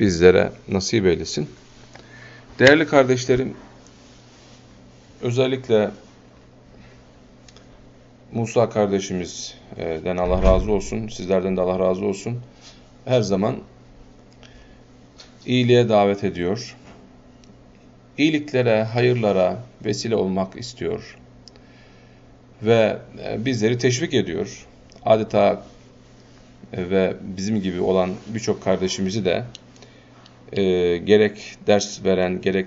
bizlere nasip eylesin. Değerli kardeşlerim, özellikle Musa kardeşimizden Allah razı olsun, sizlerden de Allah razı olsun. Her zaman iyiliğe davet ediyor. İyiliklere, hayırlara vesile olmak istiyor. Ve e, bizleri teşvik ediyor. Adeta e, ve bizim gibi olan birçok kardeşimizi de e, gerek ders veren, gerek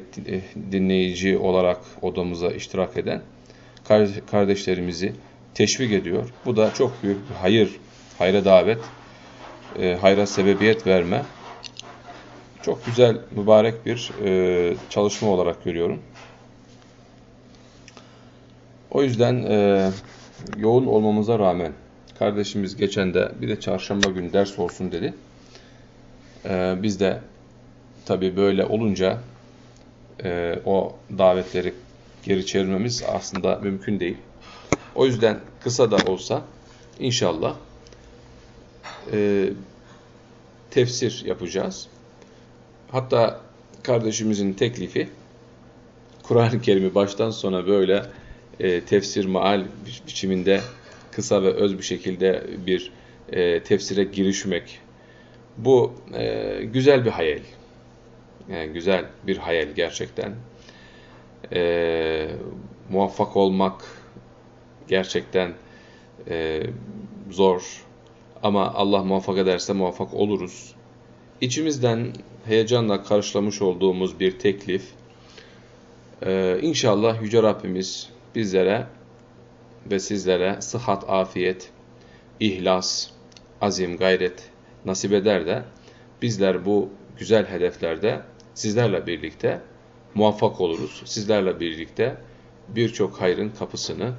dinleyici olarak odamıza iştirak eden kardeşlerimizi teşvik ediyor. Bu da çok büyük bir hayır, hayra davet, e, hayra sebebiyet verme. Çok güzel, mübarek bir e, çalışma olarak görüyorum. O yüzden e, yoğun olmamıza rağmen kardeşimiz geçen de bir de çarşamba günü ders olsun dedi. E, biz de tabii böyle olunca e, o davetleri geri çevirmemiz aslında mümkün değil. O yüzden kısa da olsa inşallah e, tefsir yapacağız. Hatta kardeşimizin teklifi Kur'an-ı Kerim'i baştan sona böyle e, tefsir maal biçiminde kısa ve öz bir şekilde bir e, tefsire girişmek. Bu e, güzel bir hayal. Yani güzel bir hayal gerçekten. E, muvaffak olmak gerçekten e, zor. Ama Allah muvaffak ederse muvaffak oluruz. İçimizden heyecanla karşılamış olduğumuz bir teklif. Ee, inşallah Yüce Rabbimiz bizlere ve sizlere sıhhat, afiyet, ihlas, azim, gayret nasip eder de bizler bu güzel hedeflerde sizlerle birlikte muvaffak oluruz. Sizlerle birlikte birçok hayrın kapısını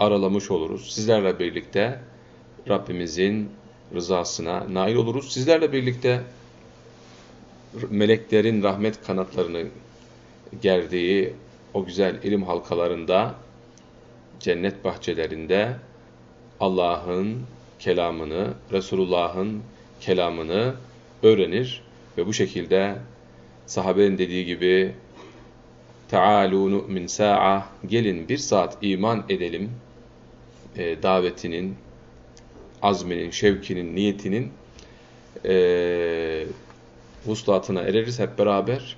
aralamış oluruz. Sizlerle birlikte Rabbimizin rızasına nail oluruz. Sizlerle birlikte meleklerin rahmet kanatlarını gerdiği o güzel ilim halkalarında, cennet bahçelerinde Allah'ın kelamını, Resulullah'ın kelamını öğrenir ve bu şekilde sahabenin dediği gibi Teâlû nu'min sa'a gelin bir saat iman edelim e, davetinin, azminin, şevkinin, niyetinin e, vuslatına ereriz hep beraber.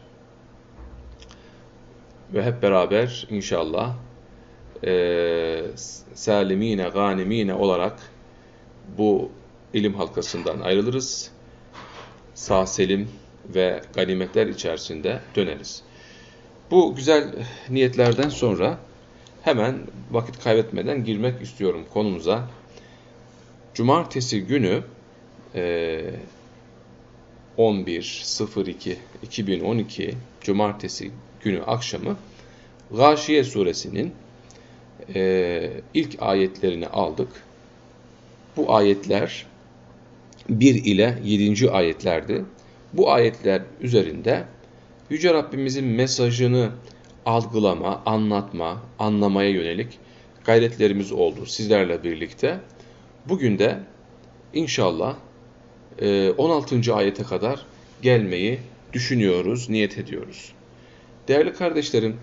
Ve hep beraber inşallah e, salimine, ganimine olarak bu ilim halkasından ayrılırız. Sağ selim ve ganimetler içerisinde döneriz. Bu güzel niyetlerden sonra hemen vakit kaybetmeden girmek istiyorum konumuza. Cumartesi günü e, 11.02.2012 Cumartesi günü akşamı Gâşiye suresinin e, ilk ayetlerini aldık. Bu ayetler 1 ile 7. ayetlerdi. Bu ayetler üzerinde Yüce Rabbimizin mesajını algılama, anlatma, anlamaya yönelik gayretlerimiz oldu sizlerle birlikte. Bugün de inşallah 16. E, ayete kadar gelmeyi düşünüyoruz, niyet ediyoruz. Değerli kardeşlerim,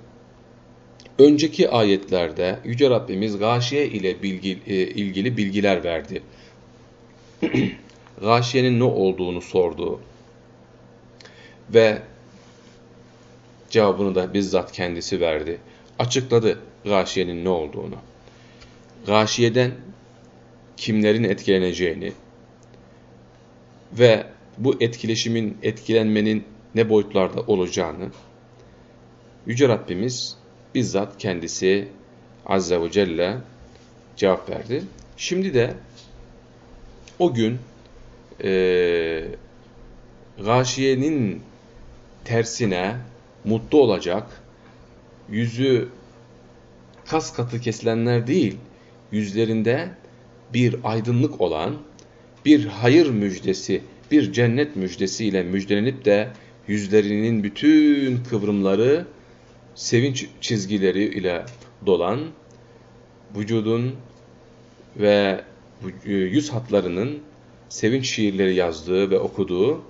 önceki ayetlerde Yüce Rabbimiz gâşiye ile bilgi, e, ilgili bilgiler verdi. gâşiyenin ne olduğunu sordu. Ve cevabını da bizzat kendisi verdi. Açıkladı gâşiyenin ne olduğunu. Gâşiyeden kimlerin etkileneceğini, ve bu etkileşimin, etkilenmenin ne boyutlarda olacağını Yüce Rabbimiz bizzat kendisi Azze ve Celle cevap verdi. Şimdi de o gün e, gâşiyenin tersine mutlu olacak, yüzü kas katı kesilenler değil, yüzlerinde bir aydınlık olan, bir hayır müjdesi, bir cennet müjdesiyle müjdelenip de yüzlerinin bütün kıvrımları sevinç çizgileri ile dolan, vücudun ve yüz hatlarının sevinç şiirleri yazdığı ve okuduğu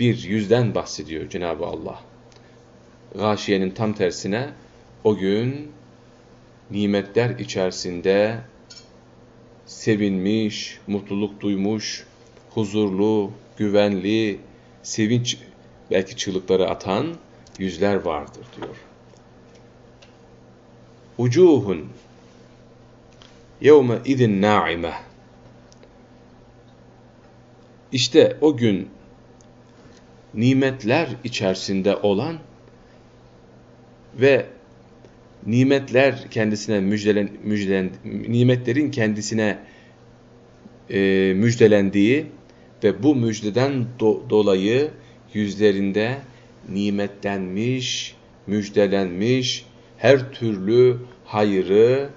bir yüzden bahsediyor Cenab-ı Allah. Gâşiyenin tam tersine o gün nimetler içerisinde sevinmiş, mutluluk duymuş, huzurlu, güvenli, sevinç belki çığlıkları atan yüzler vardır diyor. Ucuhun yevme idin naime İşte o gün nimetler içerisinde olan ve nimetler kendisine müjdelen, müjdelen nimetlerin kendisine e, müjdelendiği ve bu müjdeden do dolayı yüzlerinde nimetlenmiş, müjdelenmiş, her türlü hayırı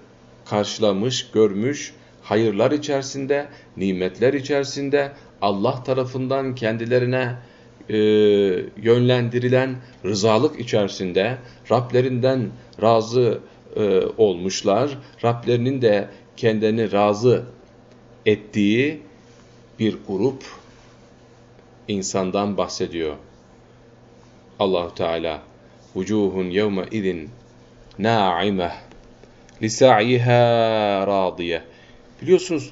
karşılamış, görmüş, hayırlar içerisinde, nimetler içerisinde Allah tarafından kendilerine e, yönlendirilen rızalık içerisinde Rablerinden razı e, olmuşlar. Rablerinin de kendini razı ettiği bir grup insandan bahsediyor. Allahu Teala vucuhun yevme izin na'ime lisa'iha radiye. Biliyorsunuz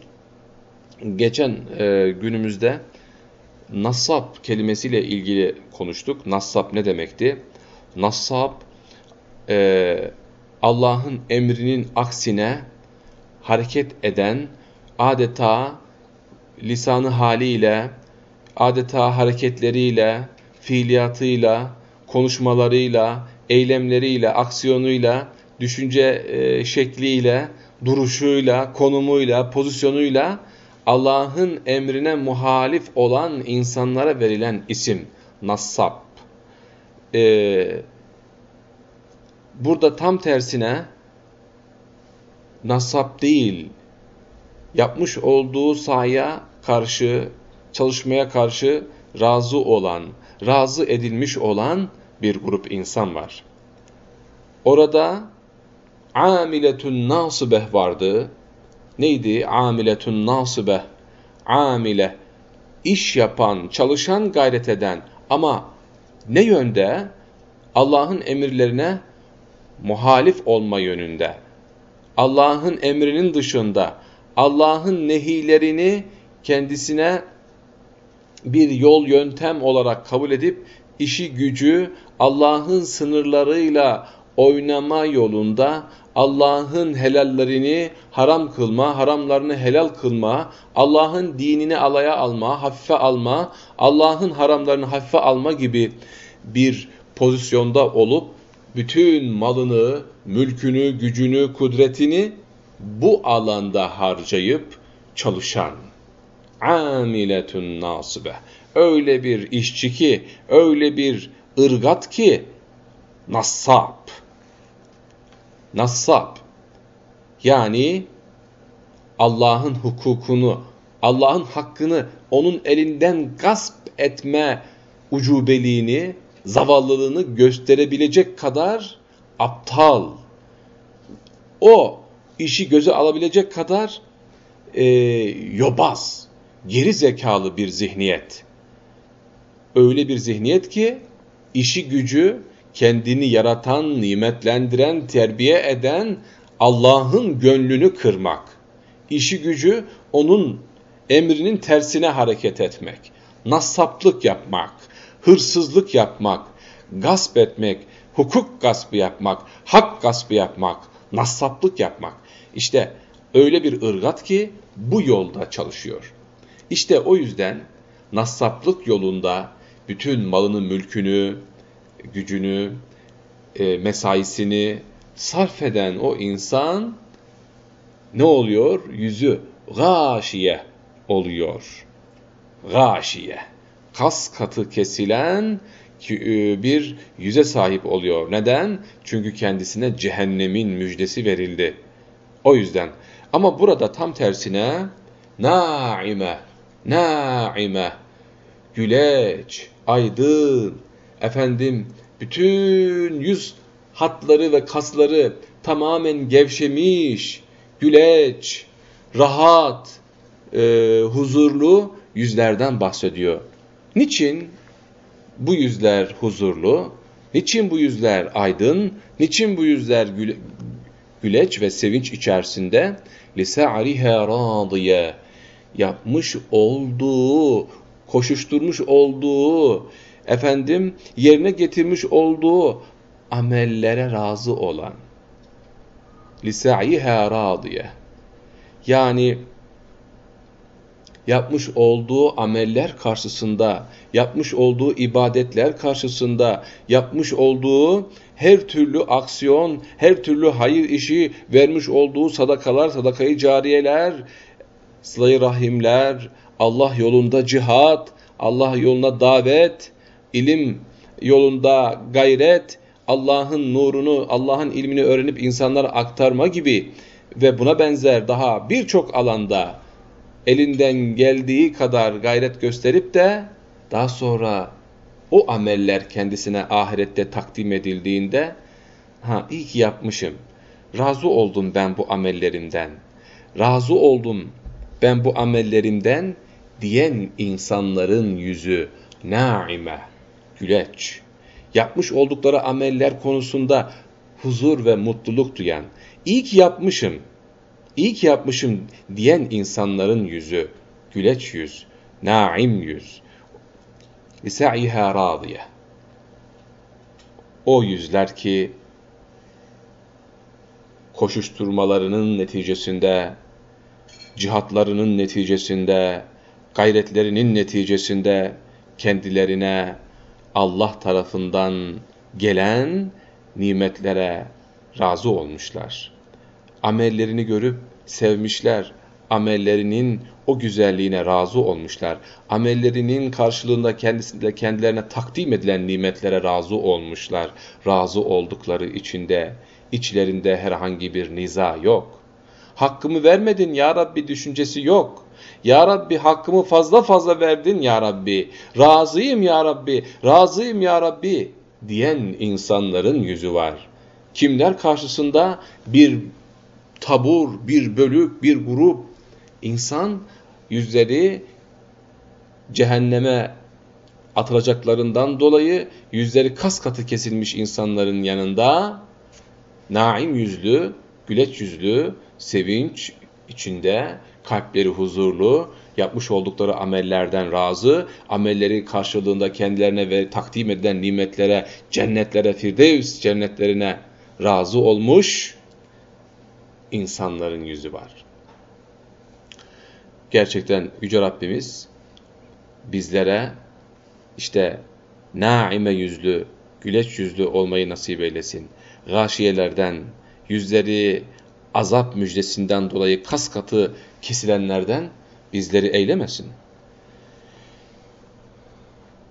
geçen e, günümüzde Nassab kelimesiyle ilgili konuştuk. Nassab ne demekti? Nassab e, Allah'ın emrinin aksine hareket eden adeta lisanı haliyle, adeta hareketleriyle, fiiliyatıyla, konuşmalarıyla, eylemleriyle, aksiyonuyla, düşünce e, şekliyle, duruşuyla, konumuyla, pozisyonuyla Allah'ın emrine muhalif olan insanlara verilen isim Nassab. Ee, burada tam tersine Nassab değil, yapmış olduğu sahaya karşı, çalışmaya karşı razı olan, razı edilmiş olan bir grup insan var. Orada amiletun nasibeh vardı. Neydi? Amiletun nasibeh. Amile. iş yapan, çalışan, gayret eden ama ne yönde? Allah'ın emirlerine muhalif olma yönünde. Allah'ın emrinin dışında Allah'ın nehilerini kendisine bir yol yöntem olarak kabul edip işi gücü Allah'ın sınırlarıyla oynama yolunda Allah'ın helallerini haram kılma, haramlarını helal kılma, Allah'ın dinini alaya alma, hafife alma, Allah'ın haramlarını hafife alma gibi bir pozisyonda olup bütün malını, mülkünü, gücünü, kudretini bu alanda harcayıp çalışan amiletun nasibe. Öyle bir işçi ki öyle bir ırgat ki nassab nassab yani Allah'ın hukukunu Allah'ın hakkını onun elinden gasp etme ucubeliğini zavallılığını gösterebilecek kadar aptal o işi göze alabilecek kadar e, yobaz, geri zekalı bir zihniyet. Öyle bir zihniyet ki işi gücü kendini yaratan, nimetlendiren, terbiye eden Allah'ın gönlünü kırmak. İşi gücü onun emrinin tersine hareket etmek. Nassaplık yapmak, hırsızlık yapmak, gasp etmek, hukuk gaspı yapmak, hak gaspı yapmak, nassaplık yapmak. İşte öyle bir ırgat ki bu yolda çalışıyor. İşte o yüzden nassaplık yolunda bütün malını, mülkünü, gücünü, e, mesaisini sarf eden o insan ne oluyor? Yüzü gâşiye oluyor. Gâşiye. Kas katı kesilen e, bir yüze sahip oluyor. Neden? Çünkü kendisine cehennemin müjdesi verildi. O yüzden. Ama burada tam tersine naime, naime, güleç, aydın, efendim bütün yüz hatları ve kasları tamamen gevşemiş, güleç, rahat, e, huzurlu yüzlerden bahsediyor. Niçin? bu yüzler huzurlu? Niçin bu yüzler aydın? Niçin bu yüzler güle, güleç ve sevinç içerisinde? لِسَعْرِهَا رَاضِيَ Yapmış olduğu, koşuşturmuş olduğu, efendim yerine getirmiş olduğu amellere razı olan lisa'iha radiye yani yapmış olduğu ameller karşısında, yapmış olduğu ibadetler karşısında, yapmış olduğu her türlü aksiyon, her türlü hayır işi, vermiş olduğu sadakalar, sadakayı cariyeler, sıla rahimler, Allah yolunda cihat, Allah yoluna davet, ilim yolunda gayret, Allah'ın nurunu, Allah'ın ilmini öğrenip insanlara aktarma gibi ve buna benzer daha birçok alanda elinden geldiği kadar gayret gösterip de daha sonra o ameller kendisine ahirette takdim edildiğinde ha iyi ki yapmışım. Razı oldum ben bu amellerimden. Razı oldum ben bu amellerimden diyen insanların yüzü naime, güleç, yapmış oldukları ameller konusunda huzur ve mutluluk duyan, iyi ki yapmışım, iyi ki yapmışım diyen insanların yüzü, güleç yüz, naim yüz, lisa'iha radiye. O yüzler ki koşuşturmalarının neticesinde, cihatlarının neticesinde, gayretlerinin neticesinde kendilerine Allah tarafından gelen nimetlere razı olmuşlar. Amellerini görüp sevmişler. Amellerinin o güzelliğine razı olmuşlar. Amellerinin karşılığında kendisinde kendilerine takdim edilen nimetlere razı olmuşlar. Razı oldukları içinde, içlerinde herhangi bir niza yok. Hakkımı vermedin ya Rabbi düşüncesi yok. Ya Rabbi hakkımı fazla fazla verdin ya Rabbi. Razıyım ya Rabbi, razıyım ya Rabbi diyen insanların yüzü var. Kimler karşısında? Bir tabur, bir bölük, bir grup insan yüzleri cehenneme atılacaklarından dolayı yüzleri kas katı kesilmiş insanların yanında naim yüzlü, güleç yüzlü, sevinç içinde, kalpleri huzurlu, yapmış oldukları amellerden razı, amelleri karşılığında kendilerine ve takdim edilen nimetlere, cennetlere, firdevs cennetlerine razı olmuş insanların yüzü var. Gerçekten Yüce Rabbimiz bizlere işte naime yüzlü, güleç yüzlü olmayı nasip eylesin. Gâşiyelerden, yüzleri azap müjdesinden dolayı kas katı kesilenlerden bizleri eylemesin.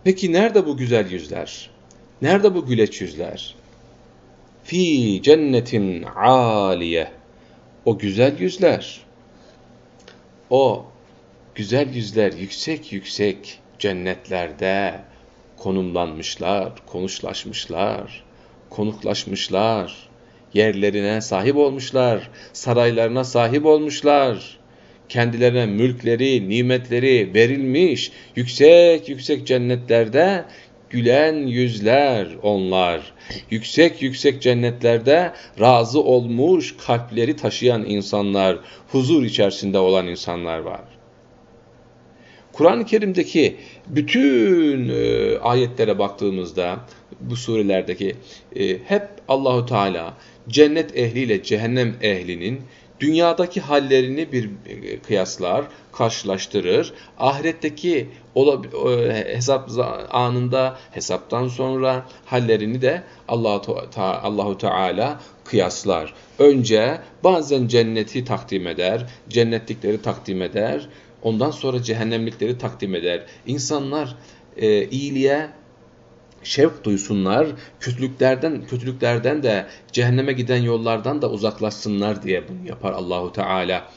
Peki nerede bu güzel yüzler? Nerede bu güleç yüzler? Fi cennetin aliye. O güzel yüzler. O güzel yüzler yüksek yüksek cennetlerde konumlanmışlar, konuşlaşmışlar, konuklaşmışlar yerlerine sahip olmuşlar, saraylarına sahip olmuşlar. Kendilerine mülkleri, nimetleri verilmiş, yüksek yüksek cennetlerde gülen yüzler onlar. Yüksek yüksek cennetlerde razı olmuş kalpleri taşıyan insanlar, huzur içerisinde olan insanlar var. Kur'an-ı Kerim'deki bütün e, ayetlere baktığımızda bu surelerdeki e, hep Allahu Teala cennet ehliyle cehennem ehlinin dünyadaki hallerini bir e, kıyaslar, karşılaştırır. Ahiretteki hesap anında, hesaptan sonra hallerini de Allahu Allahu Teala kıyaslar. Önce bazen cenneti takdim eder, cennetlikleri takdim eder. Ondan sonra cehennemlikleri takdim eder. İnsanlar e, iyiliğe şevk duysunlar, kötülüklerden kötülüklerden de cehenneme giden yollardan da uzaklaşsınlar diye bunu yapar Allahu Teala.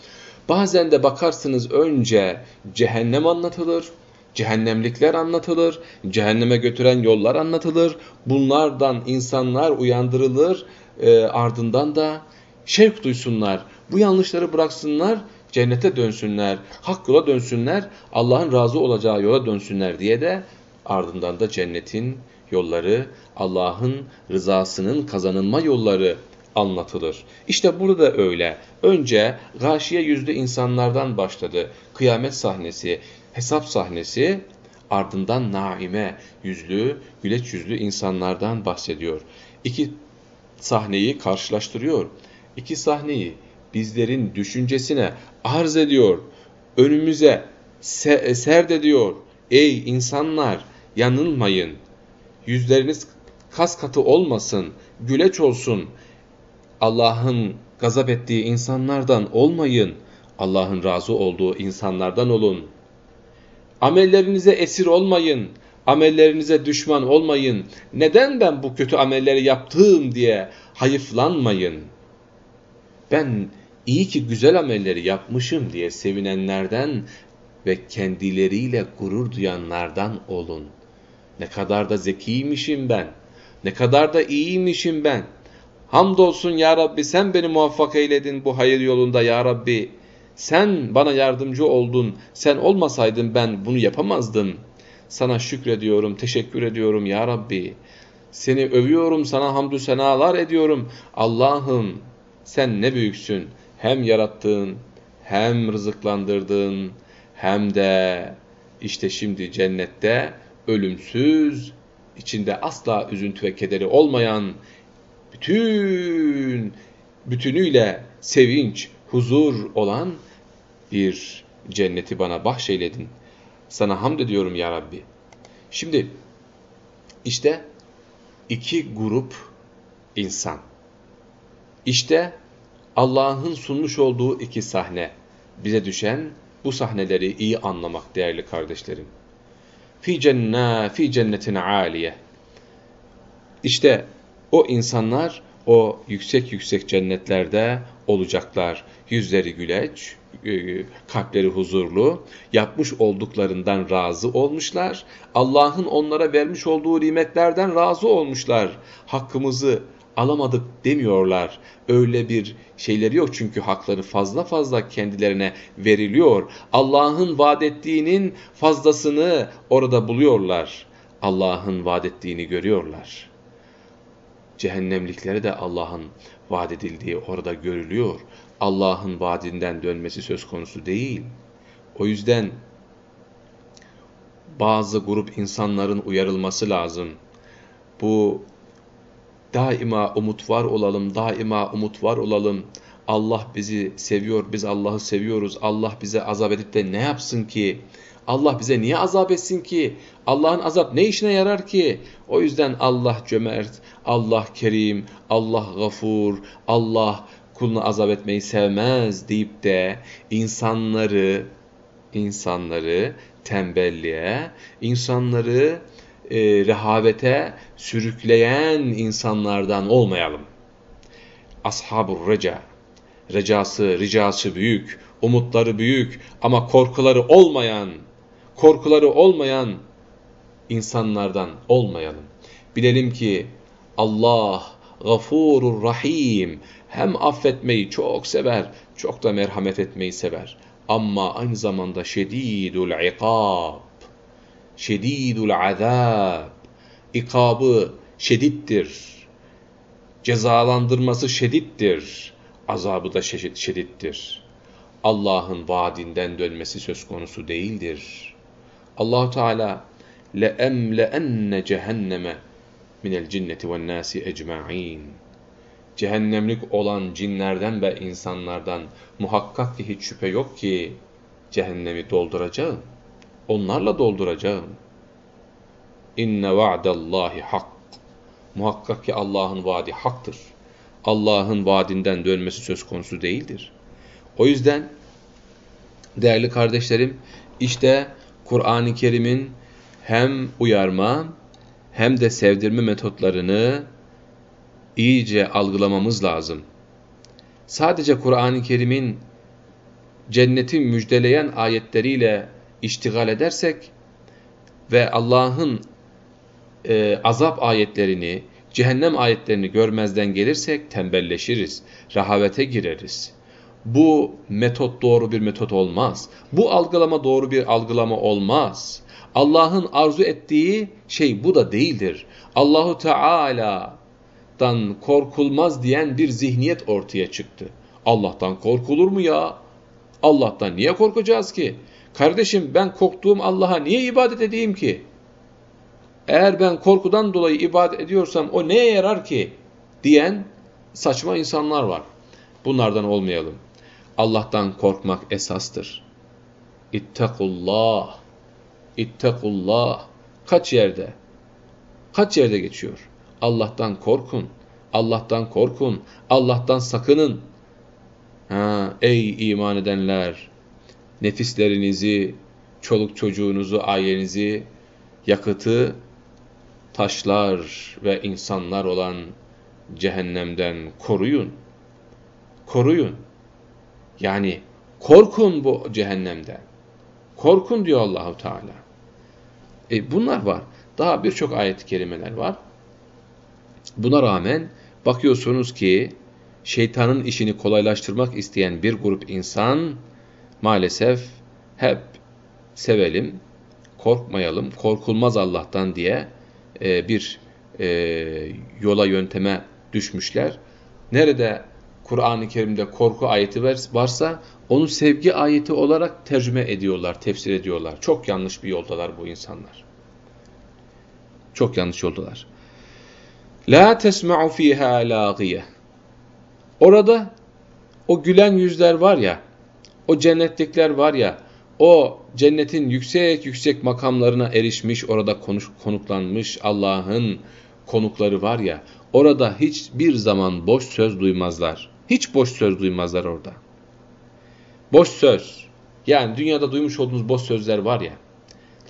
Bazen de bakarsınız önce cehennem anlatılır, cehennemlikler anlatılır, cehenneme götüren yollar anlatılır. Bunlardan insanlar uyandırılır, e, ardından da şevk duysunlar. Bu yanlışları bıraksınlar, cennete dönsünler, hak yola dönsünler, Allah'ın razı olacağı yola dönsünler diye de ardından da cennetin yolları, Allah'ın rızasının kazanılma yolları anlatılır. İşte burada da öyle. Önce gâşiye yüzlü insanlardan başladı. Kıyamet sahnesi, hesap sahnesi, ardından naime yüzlü, güleç yüzlü insanlardan bahsediyor. İki sahneyi karşılaştırıyor. İki sahneyi bizlerin düşüncesine arz ediyor. Önümüze se serd ediyor. Ey insanlar yanılmayın. Yüzleriniz kas katı olmasın, güleç olsun. Allah'ın gazap ettiği insanlardan olmayın. Allah'ın razı olduğu insanlardan olun. Amellerinize esir olmayın. Amellerinize düşman olmayın. Neden ben bu kötü amelleri yaptım diye hayıflanmayın. Ben iyi ki güzel amelleri yapmışım diye sevinenlerden ve kendileriyle gurur duyanlardan olun. Ne kadar da zekiymişim ben. Ne kadar da iyiymişim ben. Hamdolsun ya Rabbi sen beni muvaffak eyledin bu hayır yolunda ya Rabbi. Sen bana yardımcı oldun. Sen olmasaydın ben bunu yapamazdım. Sana şükrediyorum, teşekkür ediyorum ya Rabbi. Seni övüyorum, sana hamdü senalar ediyorum. Allah'ım sen ne büyüksün. Hem yarattığın, hem rızıklandırdığın, hem de işte şimdi cennette ölümsüz, içinde asla üzüntü ve kederi olmayan, bütün bütünüyle sevinç, huzur olan bir cenneti bana bahşeyledin. Sana hamd ediyorum ya Rabbi. Şimdi işte iki grup insan. İşte Allah'ın sunmuş olduğu iki sahne. Bize düşen bu sahneleri iyi anlamak değerli kardeşlerim. Fi cenna fi cennetin aliye. İşte o insanlar o yüksek yüksek cennetlerde olacaklar. Yüzleri güleç, e, kalpleri huzurlu, yapmış olduklarından razı olmuşlar. Allah'ın onlara vermiş olduğu nimetlerden razı olmuşlar. Hakkımızı alamadık demiyorlar. Öyle bir şeyleri yok çünkü hakları fazla fazla kendilerine veriliyor. Allah'ın vaat ettiğinin fazlasını orada buluyorlar. Allah'ın vaat ettiğini görüyorlar. Cehennemliklere de Allah'ın vaat edildiği orada görülüyor. Allah'ın vaadinden dönmesi söz konusu değil. O yüzden bazı grup insanların uyarılması lazım. Bu daima umut var olalım, daima umut var olalım. Allah bizi seviyor, biz Allah'ı seviyoruz. Allah bize azap edip de ne yapsın ki? Allah bize niye azap etsin ki? Allah'ın azap ne işine yarar ki? O yüzden Allah cömert, Allah kerim, Allah gafur, Allah kulunu azap etmeyi sevmez deyip de insanları insanları tembelliğe, insanları e, rehavete sürükleyen insanlardan olmayalım. Ashab-ı reca, recası, ricası büyük, umutları büyük ama korkuları olmayan, korkuları olmayan insanlardan olmayalım. Bilelim ki Allah gafurur rahim hem affetmeyi çok sever, çok da merhamet etmeyi sever. Ama aynı zamanda şedidul ikab, şedidul azab, ikabı şedittir, cezalandırması şedittir, azabı da şedittir. Allah'ın vaadinden dönmesi söz konusu değildir. Allahu Teala le emle enne cehenneme minel cinneti ven nasi ecmaîn cehennemlik olan cinlerden ve insanlardan muhakkak ki hiç şüphe yok ki cehennemi dolduracağım. Onlarla dolduracağım. İnne va'dallahi hak. Muhakkak ki Allah'ın vaadi haktır. Allah'ın vaadinden dönmesi söz konusu değildir. O yüzden değerli kardeşlerim işte Kur'an-ı Kerim'in hem uyarma hem de sevdirme metotlarını iyice algılamamız lazım. Sadece Kur'an-ı Kerim'in cenneti müjdeleyen ayetleriyle iştigal edersek ve Allah'ın e, azap ayetlerini, cehennem ayetlerini görmezden gelirsek tembelleşiriz, rahavete gireriz. Bu metot doğru bir metot olmaz. Bu algılama doğru bir algılama olmaz. Allah'ın arzu ettiği şey bu da değildir. Allahu Teala'dan korkulmaz diyen bir zihniyet ortaya çıktı. Allah'tan korkulur mu ya? Allah'tan niye korkacağız ki? Kardeşim ben korktuğum Allah'a niye ibadet edeyim ki? Eğer ben korkudan dolayı ibadet ediyorsam o neye yarar ki? Diyen saçma insanlar var. Bunlardan olmayalım. Allah'tan korkmak esastır. İttakullah. İttakullah. Kaç yerde? Kaç yerde geçiyor? Allah'tan korkun. Allah'tan korkun. Allah'tan sakının. Ha, ey iman edenler! Nefislerinizi, çoluk çocuğunuzu, ailenizi, yakıtı, taşlar ve insanlar olan cehennemden koruyun. Koruyun. Yani korkun bu cehennemden. Korkun diyor Allahu Teala. E bunlar var. Daha birçok ayet-i kerimeler var. Buna rağmen bakıyorsunuz ki şeytanın işini kolaylaştırmak isteyen bir grup insan maalesef hep sevelim, korkmayalım, korkulmaz Allah'tan diye e, bir e, yola yönteme düşmüşler. Nerede Kur'an-ı Kerim'de korku ayeti varsa onu sevgi ayeti olarak tercüme ediyorlar, tefsir ediyorlar. Çok yanlış bir yoldalar bu insanlar. Çok yanlış yoldalar. La tesma'u fiha lagiye. Orada o gülen yüzler var ya, o cennetlikler var ya, o cennetin yüksek yüksek makamlarına erişmiş, orada konuş, konuklanmış Allah'ın konukları var ya, orada hiçbir zaman boş söz duymazlar. Hiç boş söz duymazlar orada. Boş söz. Yani dünyada duymuş olduğunuz boş sözler var ya.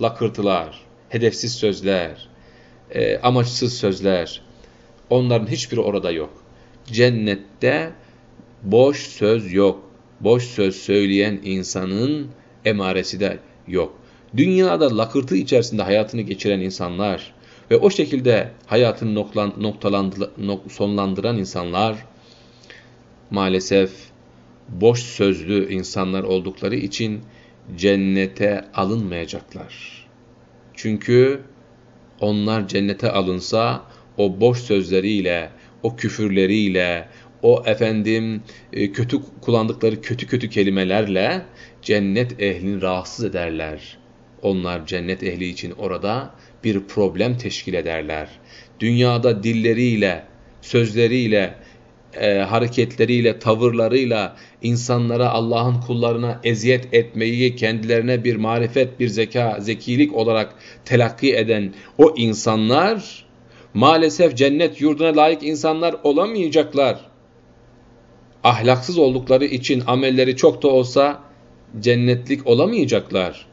Lakırtılar, hedefsiz sözler, e, amaçsız sözler. Onların hiçbiri orada yok. Cennette boş söz yok. Boş söz söyleyen insanın emaresi de yok. Dünyada lakırtı içerisinde hayatını geçiren insanlar ve o şekilde hayatını noktalandı, sonlandıran insanlar maalesef boş sözlü insanlar oldukları için cennete alınmayacaklar. Çünkü onlar cennete alınsa o boş sözleriyle, o küfürleriyle, o efendim e, kötü kullandıkları kötü kötü kelimelerle cennet ehlini rahatsız ederler. Onlar cennet ehli için orada bir problem teşkil ederler. Dünyada dilleriyle, sözleriyle, e, hareketleriyle, tavırlarıyla insanlara, Allah'ın kullarına eziyet etmeyi kendilerine bir marifet, bir zeka, zekilik olarak telakki eden o insanlar maalesef cennet yurduna layık insanlar olamayacaklar. Ahlaksız oldukları için amelleri çok da olsa cennetlik olamayacaklar.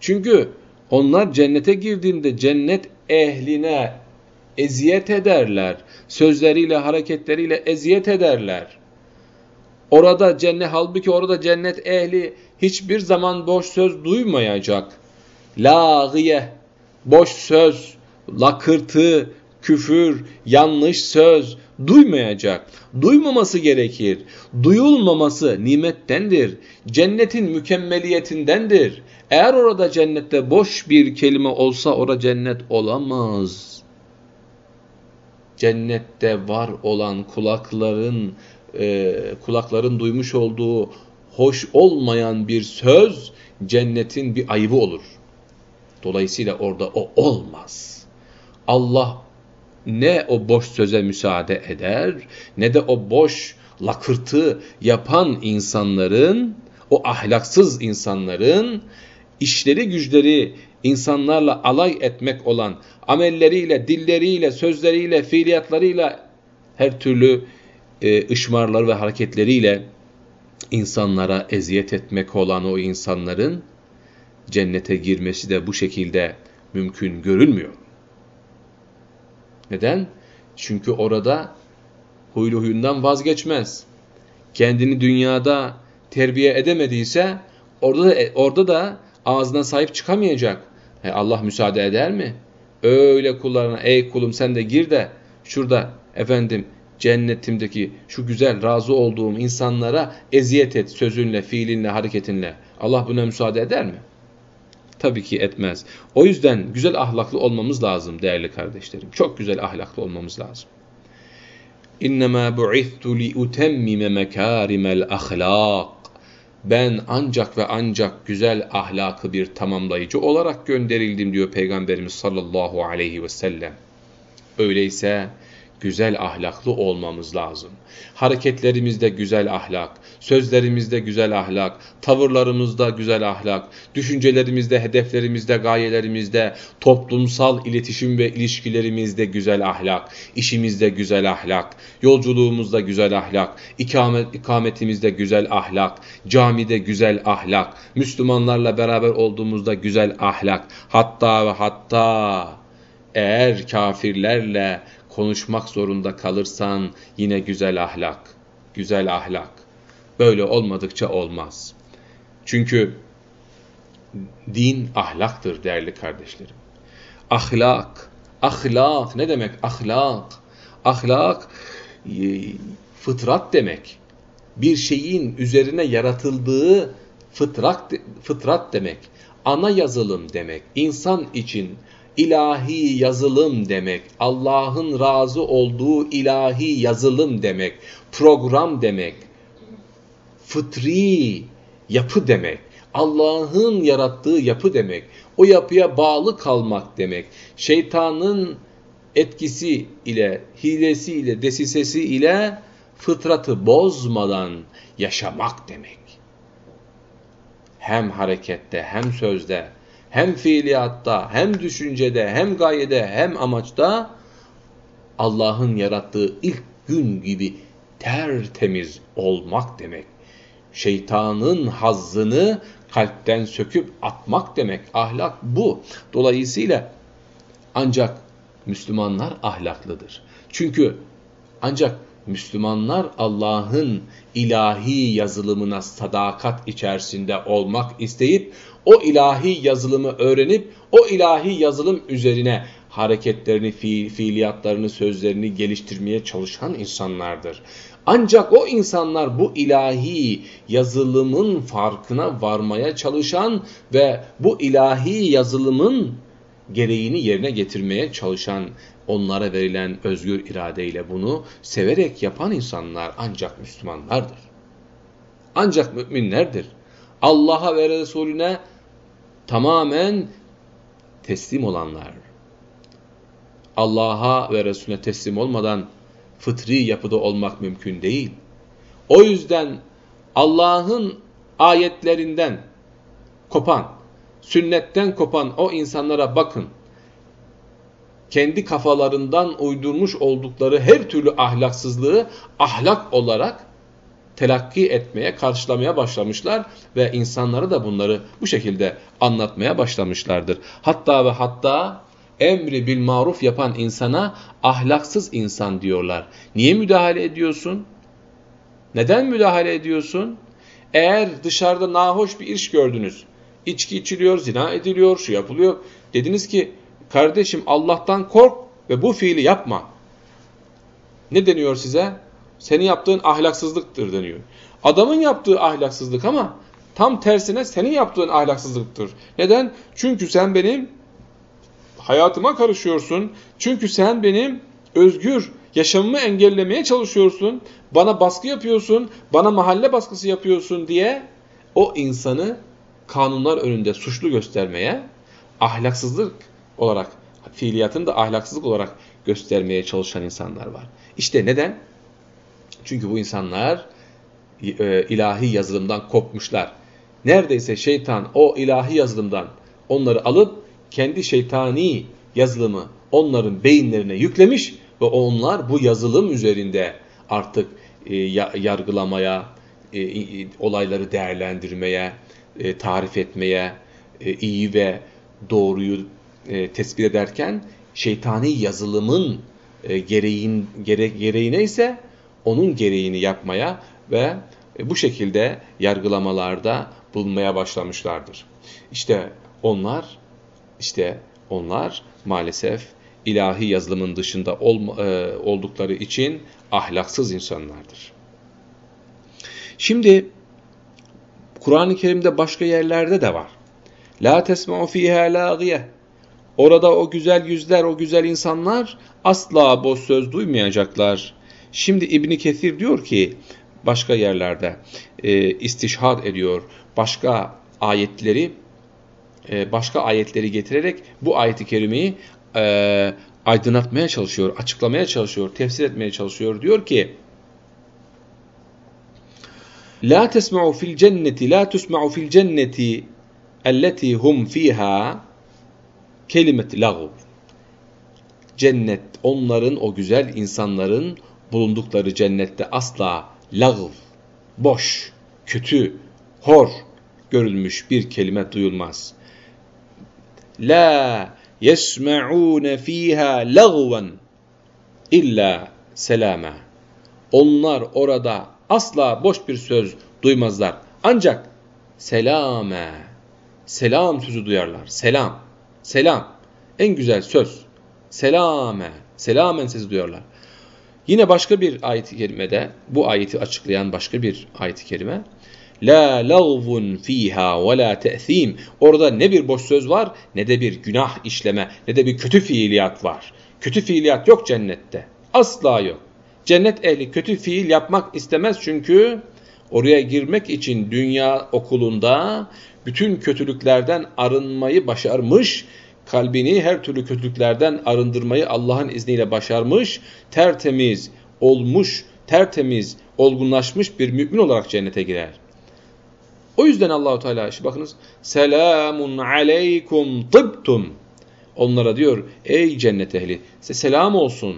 Çünkü onlar cennete girdiğinde cennet ehline eziyet ederler. Sözleriyle, hareketleriyle eziyet ederler. Orada cennet, halbuki orada cennet ehli hiçbir zaman boş söz duymayacak. Lâgiye, boş söz, lakırtı, küfür, yanlış söz duymayacak. Duymaması gerekir. Duyulmaması nimettendir. Cennetin mükemmeliyetindendir. Eğer orada cennette boş bir kelime olsa orada cennet olamaz. Cennette var olan kulakların e, kulakların duymuş olduğu hoş olmayan bir söz cennetin bir ayıbı olur. Dolayısıyla orada o olmaz. Allah ne o boş söze müsaade eder ne de o boş lakırtı yapan insanların, o ahlaksız insanların işleri güçleri insanlarla alay etmek olan amelleriyle, dilleriyle, sözleriyle, fiiliyatlarıyla her türlü e, ışmarları ve hareketleriyle insanlara eziyet etmek olan o insanların cennete girmesi de bu şekilde mümkün görülmüyor. Neden? Çünkü orada huylu huyundan vazgeçmez. Kendini dünyada terbiye edemediyse orada da, orada da ağzına sahip çıkamayacak. E Allah müsaade eder mi? Öyle kullarına ey kulum sen de gir de şurada efendim cennetimdeki şu güzel razı olduğum insanlara eziyet et sözünle, fiilinle, hareketinle. Allah buna müsaade eder mi? Tabii ki etmez. O yüzden güzel ahlaklı olmamız lazım değerli kardeşlerim. Çok güzel ahlaklı olmamız lazım. İnnemâ bu'ithtu li utemmime mekârimel ahlâk. Ben ancak ve ancak güzel ahlakı bir tamamlayıcı olarak gönderildim diyor Peygamberimiz sallallahu aleyhi ve sellem. Öyleyse güzel ahlaklı olmamız lazım. Hareketlerimizde güzel ahlak, sözlerimizde güzel ahlak, tavırlarımızda güzel ahlak, düşüncelerimizde, hedeflerimizde, gayelerimizde, toplumsal iletişim ve ilişkilerimizde güzel ahlak, işimizde güzel ahlak, yolculuğumuzda güzel ahlak, ikamet, ikametimizde güzel ahlak, camide güzel ahlak, Müslümanlarla beraber olduğumuzda güzel ahlak, hatta ve hatta eğer kafirlerle konuşmak zorunda kalırsan yine güzel ahlak, güzel ahlak. Böyle olmadıkça olmaz. Çünkü din ahlaktır değerli kardeşlerim. Ahlak, ahlak ne demek ahlak? Ahlak e, fıtrat demek. Bir şeyin üzerine yaratıldığı fıtrat, fıtrat demek. Ana yazılım demek. İnsan için ilahi yazılım demek. Allah'ın razı olduğu ilahi yazılım demek. Program demek. Fıtri yapı demek. Allah'ın yarattığı yapı demek. O yapıya bağlı kalmak demek. Şeytanın etkisi ile, hilesi ile, desisesi ile fıtratı bozmadan yaşamak demek. Hem harekette hem sözde hem fiiliyatta, hem düşüncede, hem gayede, hem amaçta Allah'ın yarattığı ilk gün gibi tertemiz olmak demek. Şeytanın hazzını kalpten söküp atmak demek. Ahlak bu. Dolayısıyla ancak Müslümanlar ahlaklıdır. Çünkü ancak Müslümanlar Allah'ın ilahi yazılımına sadakat içerisinde olmak isteyip o ilahi yazılımı öğrenip o ilahi yazılım üzerine hareketlerini, fiil, fiiliyatlarını, sözlerini geliştirmeye çalışan insanlardır. Ancak o insanlar bu ilahi yazılımın farkına varmaya çalışan ve bu ilahi yazılımın gereğini yerine getirmeye çalışan, onlara verilen özgür iradeyle bunu severek yapan insanlar ancak Müslümanlardır. Ancak müminlerdir. Allah'a ve Resulüne tamamen teslim olanlar. Allah'a ve Resulüne teslim olmadan fıtri yapıda olmak mümkün değil. O yüzden Allah'ın ayetlerinden kopan, sünnetten kopan o insanlara bakın. Kendi kafalarından uydurmuş oldukları her türlü ahlaksızlığı ahlak olarak telakki etmeye, karşılamaya başlamışlar ve insanlara da bunları bu şekilde anlatmaya başlamışlardır. Hatta ve hatta emri bil maruf yapan insana ahlaksız insan diyorlar. Niye müdahale ediyorsun? Neden müdahale ediyorsun? Eğer dışarıda nahoş bir iş gördünüz, içki içiliyor, zina ediliyor, şu yapılıyor. Dediniz ki kardeşim Allah'tan kork ve bu fiili yapma. Ne deniyor size? Senin yaptığın ahlaksızlıktır deniyor. Adamın yaptığı ahlaksızlık ama tam tersine senin yaptığın ahlaksızlıktır. Neden? Çünkü sen benim hayatıma karışıyorsun. Çünkü sen benim özgür yaşamımı engellemeye çalışıyorsun. Bana baskı yapıyorsun. Bana mahalle baskısı yapıyorsun diye o insanı kanunlar önünde suçlu göstermeye, ahlaksızlık olarak, fiiliyatını da ahlaksızlık olarak göstermeye çalışan insanlar var. İşte neden? Çünkü bu insanlar e, ilahi yazılımdan kopmuşlar. Neredeyse şeytan o ilahi yazılımdan onları alıp kendi şeytani yazılımı onların beyinlerine yüklemiş ve onlar bu yazılım üzerinde artık e, yargılamaya, e, olayları değerlendirmeye, tarif etmeye, iyi ve doğruyu tespit ederken şeytani yazılımın gereğin, gere, gereğine ise onun gereğini yapmaya ve e, bu şekilde yargılamalarda bulunmaya başlamışlardır. İşte onlar, işte onlar maalesef ilahi yazılımın dışında ol, e, oldukları için ahlaksız insanlardır. Şimdi Kur'an-ı Kerim'de başka yerlerde de var. La tesma'u fiha lagiye. Orada o güzel yüzler, o güzel insanlar asla boş söz duymayacaklar. Şimdi İbni Kethir diyor ki başka yerlerde e, istişhad ediyor. Başka ayetleri e, başka ayetleri getirerek bu ayeti kerimeyi e, aydınlatmaya çalışıyor, açıklamaya çalışıyor, tefsir etmeye çalışıyor. Diyor ki La tesma'u fil cenneti la tusma'u fil cenneti elleti hum fiha kelimet lagv. Cennet onların o güzel insanların bulundukları cennette asla lagv, boş, kötü, hor görülmüş bir kelime duyulmaz. La yesma'un fiha lagwan illa selama. Onlar orada asla boş bir söz duymazlar. Ancak selame, selam sözü duyarlar. Selam, selam. En güzel söz. Selame, selamen sesi duyarlar. Yine başka bir ayet-i kerimede, bu ayeti açıklayan başka bir ayet-i kerime. La lagvun fiha ve la te'thim. Orada ne bir boş söz var, ne de bir günah işleme, ne de bir kötü fiiliyat var. Kötü fiiliyat yok cennette. Asla yok. Cennet ehli kötü fiil yapmak istemez çünkü oraya girmek için dünya okulunda bütün kötülüklerden arınmayı başarmış, kalbini her türlü kötülüklerden arındırmayı Allah'ın izniyle başarmış, tertemiz olmuş, tertemiz, olgunlaşmış bir mümin olarak cennete girer. O yüzden Allahu Teala işte bakınız selamun aleykum tıbtum onlara diyor ey cennet ehli size selam olsun.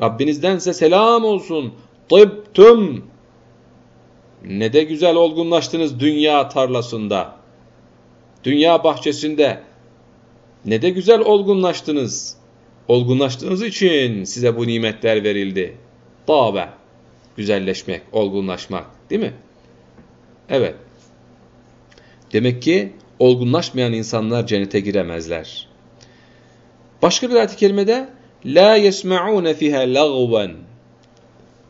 Rabbinizden size selam olsun. Tıbtum ne de güzel olgunlaştınız dünya tarlasında dünya bahçesinde. Ne de güzel olgunlaştınız. Olgunlaştığınız için size bu nimetler verildi. Tabe güzelleşmek olgunlaşmak değil mi? Evet Demek ki olgunlaşmayan insanlar cennete giremezler. Başka bir ayet-i kerimede la yesma'un fiha lagwan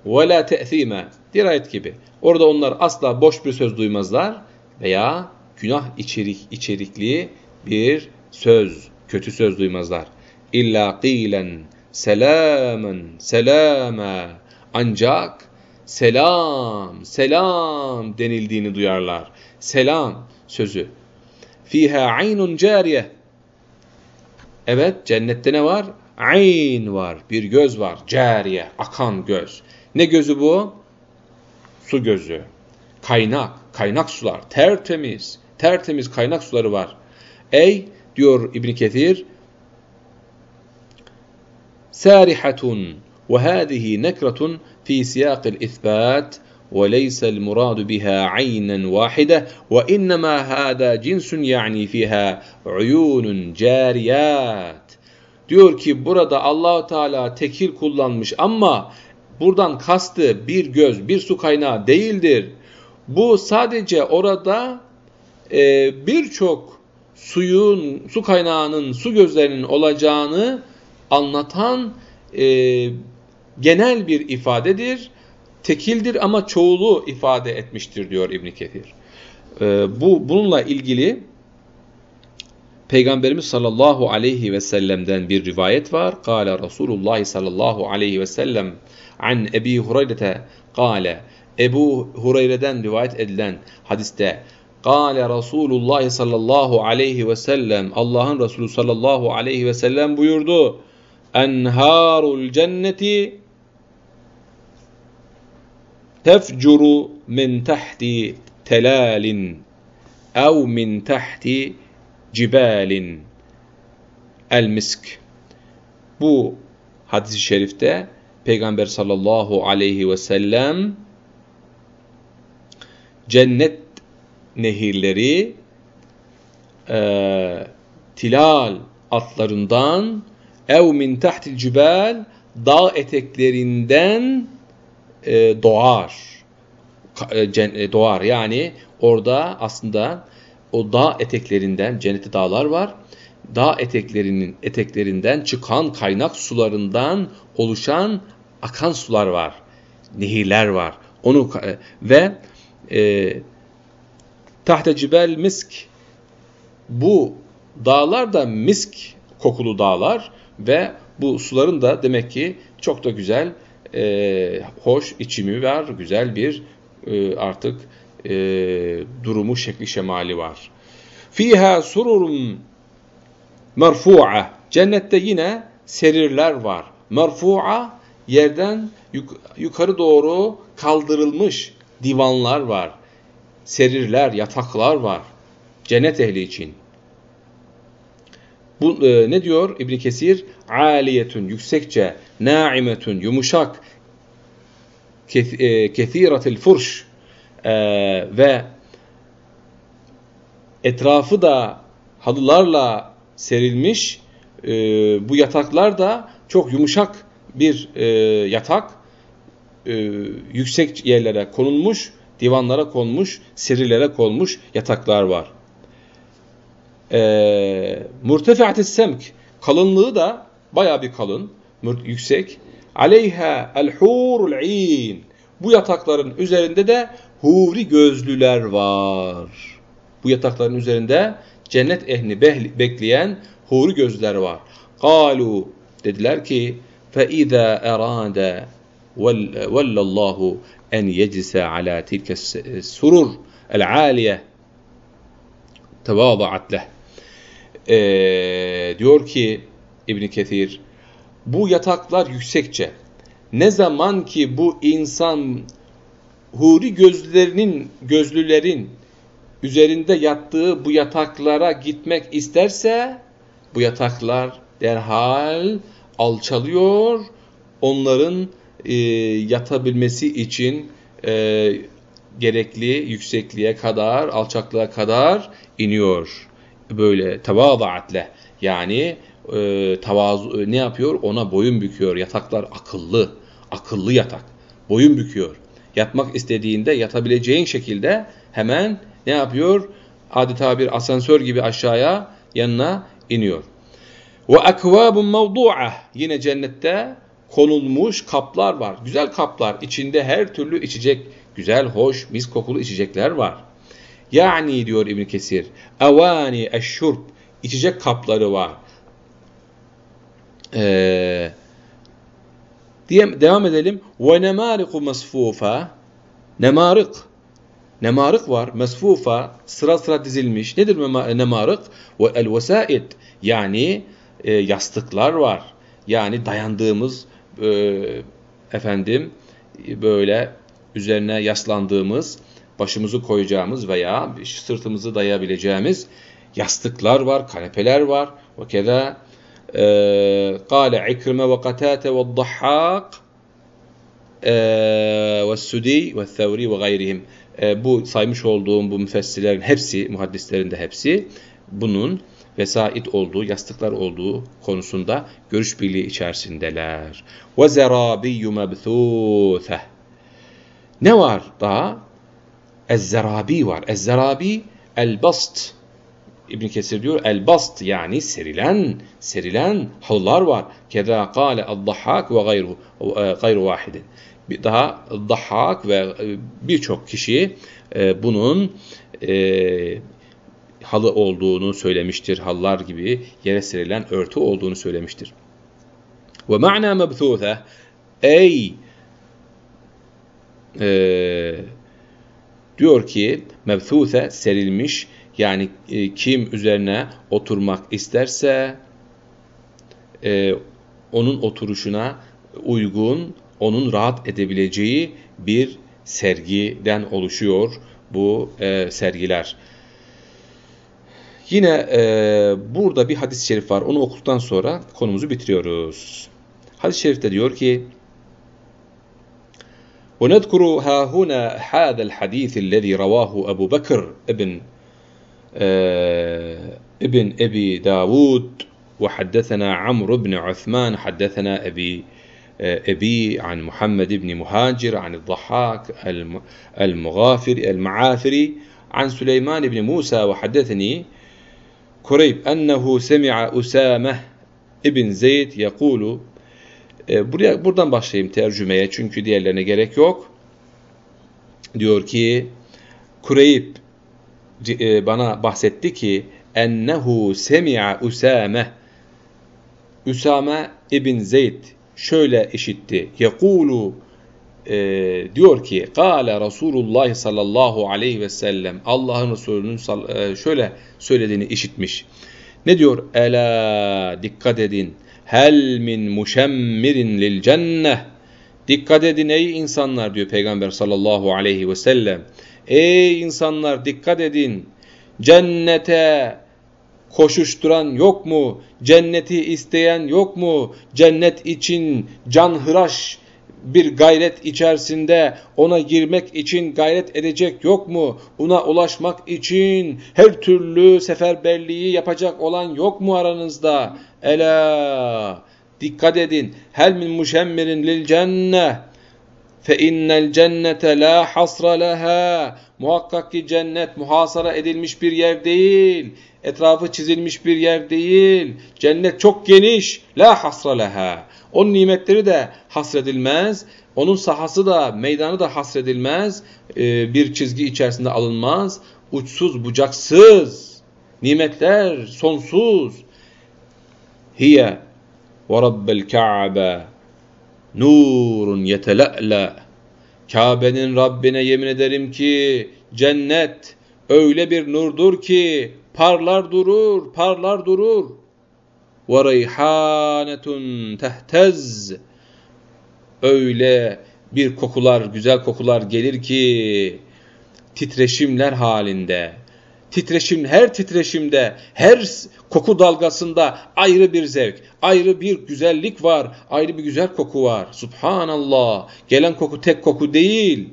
ve la te'thima diğer ayet gibi. Orada onlar asla boş bir söz duymazlar veya günah içerik içerikli bir söz, kötü söz duymazlar. İlla qilen selamen selama ancak selam selam denildiğini duyarlar. Selam sözü. Fiha aynun cariye. Evet cennette ne var? Ayn var. Bir göz var. Cariye. Akan göz. Ne gözü bu? Su gözü. Kaynak. Kaynak sular. Tertemiz. Tertemiz kaynak suları var. Ey diyor İbn Ketir sarihatun ve hadihi nekratun fi siyaqil isbat وليس المراد بها عينا واحدة وإنما هذا جنس يعني فيها عيون جاريات diyor ki burada Allahu Teala tekil kullanmış ama buradan kastı bir göz, bir su kaynağı değildir. Bu sadece orada e, birçok suyun, su kaynağının, su gözlerinin olacağını anlatan e, genel bir ifadedir tekildir ama çoğulu ifade etmiştir diyor İbn Kefir. Ee, bu bununla ilgili Peygamberimiz sallallahu aleyhi ve sellem'den bir rivayet var. Kale Resulullah sallallahu aleyhi ve sellem an Ebi Hureyre'te kale Ebu Hureyre'den rivayet edilen hadiste Kale Resulullah sallallahu aleyhi ve sellem Allah'ın Resulü sallallahu aleyhi ve sellem buyurdu. Enharul cenneti tefcuru min tahti telalin ev min tahti cibalin el misk. Bu hadis-i şerifte Peygamber sallallahu aleyhi ve sellem cennet nehirleri e, tilal atlarından ev min tahtil cibal dağ eteklerinden e, doğar. E, e, doğar. Yani orada aslında o dağ eteklerinden, cennette dağlar var. Dağ eteklerinin eteklerinden çıkan kaynak sularından oluşan akan sular var. Nehirler var. Onu e, ve e, tahte cibel misk bu dağlar da misk kokulu dağlar ve bu suların da demek ki çok da güzel, e, hoş içimi var, güzel bir e, artık e, durumu, şekli, şemali var. Fiha sururun merfu'a. Cennette yine serirler var. Merfu'a yerden yuk yukarı doğru kaldırılmış divanlar var. Serirler, yataklar var. Cennet ehli için. Bu e, ne diyor İbn Kesir? Aliyetun yüksekçe, naimetun yumuşak, e, kethiratil furş e, ve etrafı da halılarla serilmiş. E, bu yataklar da çok yumuşak bir e, yatak. E, yüksek yerlere konulmuş, divanlara konmuş, serilere konmuş yataklar var. E, Murtefiatis semk kalınlığı da baya bir kalın, yüksek. Aleyha el hurul in. Bu yatakların üzerinde de huri gözlüler var. Bu yatakların üzerinde cennet ehli bekleyen huri gözlüler var. Kalu dediler ki fe iza erade vallallahu en yeclise ala tilke surur el aliye tevadaat leh. Ee, diyor ki İbn Kesir bu yataklar yüksekçe ne zaman ki bu insan huri gözlerinin gözlülerin üzerinde yattığı bu yataklara gitmek isterse bu yataklar derhal alçalıyor. Onların e, yatabilmesi için e, gerekli yüksekliğe kadar, alçaklığa kadar iniyor. Böyle tevazaatle yani e, tavazu, ne yapıyor? Ona boyun büküyor. Yataklar akıllı, akıllı yatak. Boyun büküyor. Yatmak istediğinde yatabileceğin şekilde hemen ne yapıyor? Adeta bir asansör gibi aşağıya yanına iniyor. Ve akvabun mevdu'a yine cennette konulmuş kaplar var. Güzel kaplar. içinde her türlü içecek, güzel, hoş, mis kokulu içecekler var. Yani diyor İbn Kesir, avani eşşurb içecek kapları var. Ee, diye devam edelim. Ve nemariku masfufa nemarık Nemarık var, mesfufa, sıra sıra dizilmiş. Nedir nemarık? Ve el vesaid yani e, yastıklar var. Yani dayandığımız e, efendim böyle üzerine yaslandığımız, başımızı koyacağımız veya sırtımızı dayayabileceğimiz yastıklar var, kanepeler var. Ve keza قال عكرمة وقتاتة والضحاك والسدي والثوري وغيرهم bu saymış olduğum bu müfessirlerin hepsi, muhaddislerin de hepsi bunun vesait olduğu, yastıklar olduğu konusunda görüş birliği içerisindeler. وَزَرَابِيُّ مَبْثُوثَ Ne var daha? Ez-zerabi var. Ez-zerabi el-bast. İbn Kesir diyor el-bast yani serilen, serilen halılar var. Keda kâle el-dahhak ve gayru, gayru vahidin. Daha dahhak ve birçok kişi e, bunun e, halı olduğunu söylemiştir. Hallar gibi yere serilen örtü olduğunu söylemiştir. Ve ma'na mebthûthe ey e, diyor ki mebthûthe serilmiş yani e, kim üzerine oturmak isterse e, onun oturuşuna uygun, onun rahat edebileceği bir sergiden oluşuyor bu e, sergiler. Yine e, burada bir hadis-i şerif var. Onu okuduktan sonra konumuzu bitiriyoruz. Hadis-i şerifte diyor ki وَنَذْكُرُ هَا هُنَا هَذَا الْحَدِيثِ الَّذ۪ي رَوَاهُ أبو بكر ابن آه، ابن أبي داود وحدثنا عمرو بن عثمان حدثنا أبي آه، أبي عن محمد بن مهاجر عن الضحاك المغافر المعافري عن سليمان بن موسى وحدثني كريب أنه سمع أسامة ابن زيد يقول buraya buradan başlayayım tercümeye çünkü diğerlerine gerek yok diyor ki Kureyb bana bahsetti ki ennehu semi'a Usame Usame ibn Zeyd şöyle işitti. Yekulu e, diyor ki Kale Resulullah sallallahu aleyhi ve sellem Allah'ın Resulü'nün e, şöyle söylediğini işitmiş. Ne diyor? Ela dikkat edin. Hel min muşemmirin lil cenneh. Dikkat edin ey insanlar diyor Peygamber sallallahu aleyhi ve sellem. Ey insanlar dikkat edin. Cennete koşuşturan yok mu? Cenneti isteyen yok mu? Cennet için canhıraş bir gayret içerisinde ona girmek için gayret edecek yok mu? Ona ulaşmak için her türlü seferberliği yapacak olan yok mu aranızda? Ela dikkat edin. Hel min muşemmirin lil cenneh innel cennete la hasra leha. Muhakkak ki cennet muhasara edilmiş bir yer değil. Etrafı çizilmiş bir yer değil. Cennet çok geniş. La hasra leha. Onun nimetleri de hasredilmez. Onun sahası da meydanı da hasredilmez. Ee, bir çizgi içerisinde alınmaz. Uçsuz bucaksız nimetler sonsuz. Hiye ve rabbel ka'be nurun yetela'la. Kabe'nin Rabbine yemin ederim ki cennet öyle bir nurdur ki parlar durur, parlar durur. Ve reyhanetun tehtez. Öyle bir kokular, güzel kokular gelir ki titreşimler halinde titreşim her titreşimde, her koku dalgasında ayrı bir zevk, ayrı bir güzellik var, ayrı bir güzel koku var. Subhanallah. Gelen koku tek koku değil.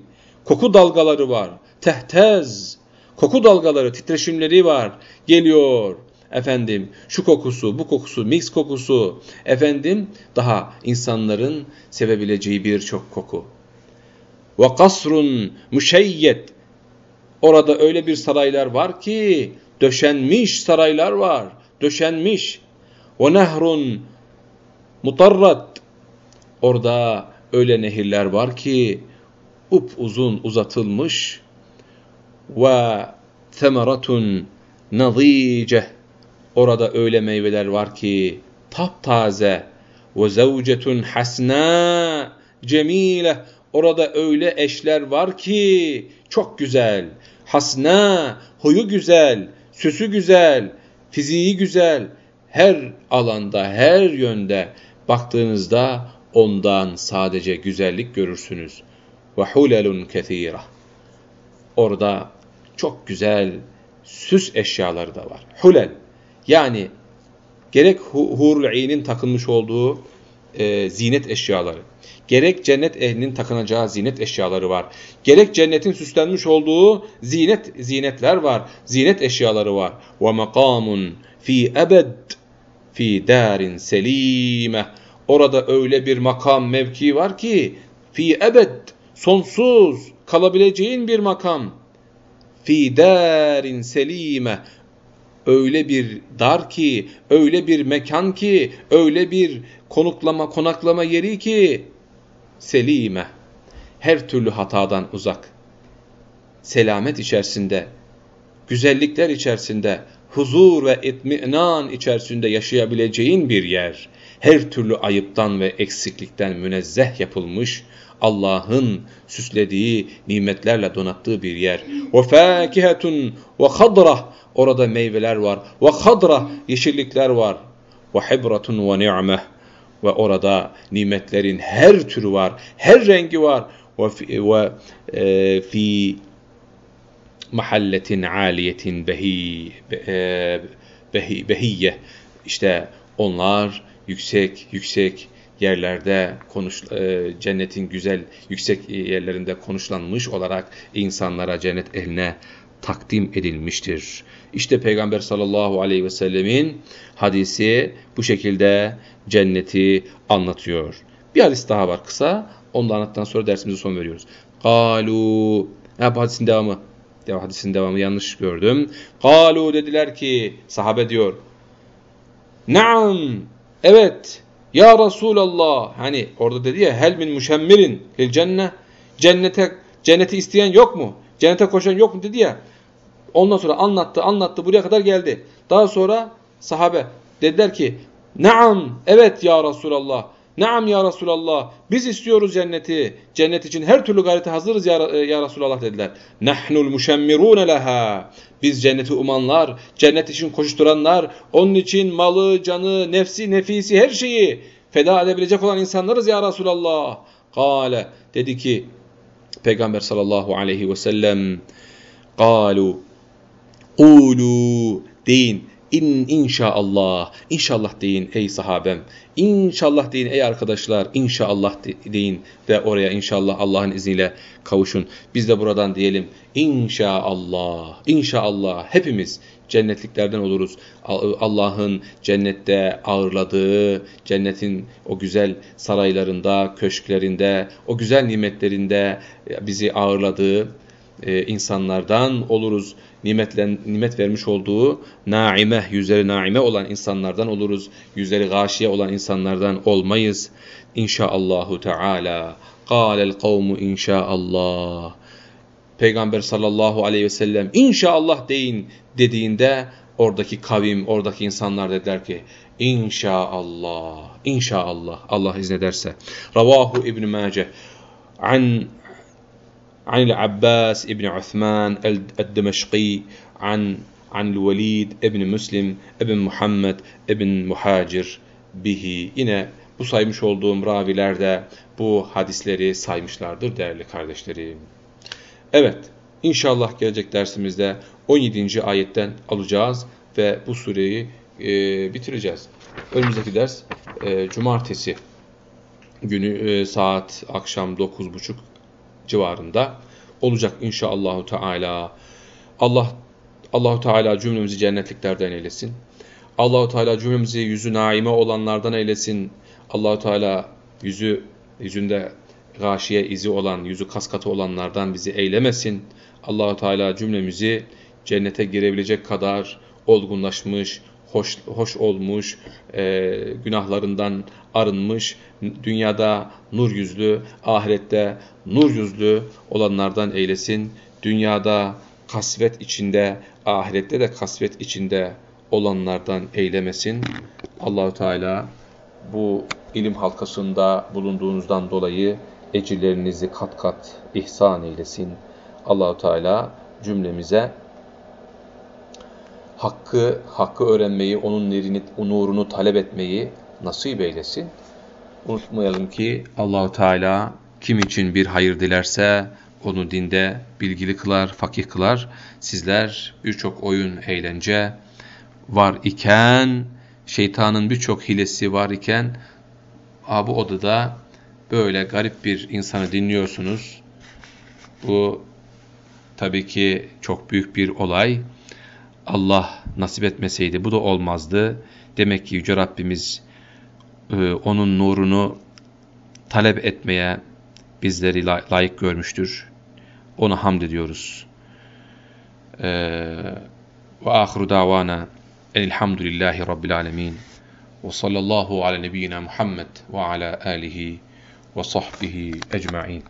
Koku dalgaları var. Tehtez. Koku dalgaları, titreşimleri var. Geliyor. Efendim şu kokusu, bu kokusu, mix kokusu. Efendim daha insanların sevebileceği birçok koku. Ve kasrun müşeyyet Orada öyle bir saraylar var ki döşenmiş saraylar var. Döşenmiş. O nehrun mutarrat. Orada öyle nehirler var ki up uzun uzatılmış ve semeratun nazice. Orada öyle meyveler var ki taptaze ve zevcetun hasna cemile. Orada öyle eşler var ki çok güzel hasna, huyu güzel, süsü güzel, fiziği güzel, her alanda, her yönde baktığınızda ondan sadece güzellik görürsünüz. Ve hulelun kethira. Orada çok güzel süs eşyaları da var. Hulel yani gerek hurul takılmış olduğu e, zinet eşyaları, gerek cennet ehlinin takınacağı zinet eşyaları var. Gerek cennetin süslenmiş olduğu zinet zinetler var. Zinet eşyaları var. Ve makamun fi ebed fi darin selime. Orada öyle bir makam mevki var ki fi ebed sonsuz kalabileceğin bir makam. Fi darin selime öyle bir dar ki, öyle bir mekan ki, öyle bir konuklama, konaklama yeri ki selime, her türlü hatadan uzak, selamet içerisinde, güzellikler içerisinde, huzur ve itminan içerisinde yaşayabileceğin bir yer, her türlü ayıptan ve eksiklikten münezzeh yapılmış, Allah'ın süslediği nimetlerle donattığı bir yer. Ve fakihetun ve hadrah orada meyveler var. Ve hadra yeşillikler var. Ve hibratun ve ni'meh ve orada nimetlerin her türü var, her rengi var. Ve ve, e, fi mahalletin aliyetin behi, e, behi, behiyye. İşte onlar yüksek, yüksek yerlerde konuş, e, cennetin güzel yüksek yerlerinde konuşlanmış olarak insanlara cennet eline takdim edilmiştir. İşte Peygamber sallallahu aleyhi ve sellemin hadisi bu şekilde cenneti anlatıyor. Bir hadis daha var kısa. Onu da anlattıktan sonra dersimize son veriyoruz. Kalu. Ha, bu hadisin devamı. Devam, hadisin devamı yanlış gördüm. Kalu dediler ki sahabe diyor. Naam. Evet. Ya Resulallah. Hani orada dedi ya hel min müşemmirin lil cenne. Cennete, cenneti isteyen yok mu? Cennete koşan yok mu dedi ya. Ondan sonra anlattı, anlattı, buraya kadar geldi. Daha sonra sahabe dediler ki, Naam, evet ya Resulallah. Naam ya Resulallah. Biz istiyoruz cenneti. Cennet için her türlü gayrete hazırız ya, e, ya Resulallah dediler. Nahnul muşemmirun leha. Biz cenneti umanlar, cennet için koşturanlar, onun için malı, canı, nefsi, nefisi her şeyi feda edebilecek olan insanlarız ya Resulallah. Kale dedi ki Peygamber sallallahu aleyhi ve sellem Kalu Ulu deyin İn inşallah. İnşallah deyin ey sahabem. İnşallah deyin ey arkadaşlar. İnşallah deyin ve oraya inşallah Allah'ın izniyle kavuşun. Biz de buradan diyelim inşallah. İnşallah hepimiz cennetliklerden oluruz. Allah'ın cennette ağırladığı, cennetin o güzel saraylarında, köşklerinde, o güzel nimetlerinde bizi ağırladığı e, insanlardan oluruz. Nimetlen, nimet vermiş olduğu naime, yüzleri naime olan insanlardan oluruz. Yüzleri gâşiye olan insanlardan olmayız. İnşaallahu Teala. Kâlel kavmu inşaallah. Peygamber sallallahu aleyhi ve sellem inşallah deyin dediğinde oradaki kavim, oradaki insanlar dediler ki inşallah, inşallah Allah iznederse. Ravahu İbn Mace an عن العباس ابن عثمان الدمشقي عن عن الوليد ابن Müslim ibn Muhammed ibn Muhacir bihi yine bu saymış olduğum raviler de bu hadisleri saymışlardır değerli kardeşlerim. Evet inşallah gelecek dersimizde 17. ayetten alacağız ve bu sureyi e, bitireceğiz. Önümüzdeki ders e, cumartesi günü e, saat akşam 9.30 civarında olacak inşallahü teala. Allah Allahu Teala cümlemizi cennetliklerden eylesin. Allahu Teala cümlemizi yüzü naime olanlardan eylesin. Allahu Teala yüzü yüzünde gâşiye izi olan, yüzü kaskatı olanlardan bizi eylemesin. Allahu Teala cümlemizi cennete girebilecek kadar olgunlaşmış, hoş, hoş olmuş, e, günahlarından arınmış, dünyada nur yüzlü, ahirette nur yüzlü olanlardan eylesin. Dünyada kasvet içinde, ahirette de kasvet içinde olanlardan eylemesin. Allahu Teala bu ilim halkasında bulunduğunuzdan dolayı ecirlerinizi kat kat ihsan eylesin. Allahu Teala cümlemize hakkı, hakkı öğrenmeyi, onun nurunu, nurunu talep etmeyi nasip eylesin. Unutmayalım ki Allahu Teala kim için bir hayır dilerse onu dinde bilgili kılar, fakih kılar. Sizler birçok oyun, eğlence var iken, şeytanın birçok hilesi var iken, bu odada böyle garip bir insanı dinliyorsunuz. Bu tabii ki çok büyük bir olay. Allah nasip etmeseydi bu da olmazdı. Demek ki Yüce Rabbimiz e, onun nurunu talep etmeye bizleri layık görmüştür. Ona hamd ediyoruz. E, ve ahiru davana elhamdülillahi rabbil alemin. Ve sallallahu ala nebiyyina Muhammed ve ala alihi ve sahbihi ecma'in.